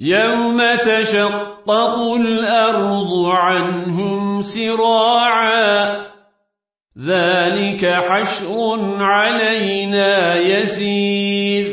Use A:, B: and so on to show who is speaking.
A: يوم تشقق الأرض عنهم سراعا ذلك حشر علينا يسير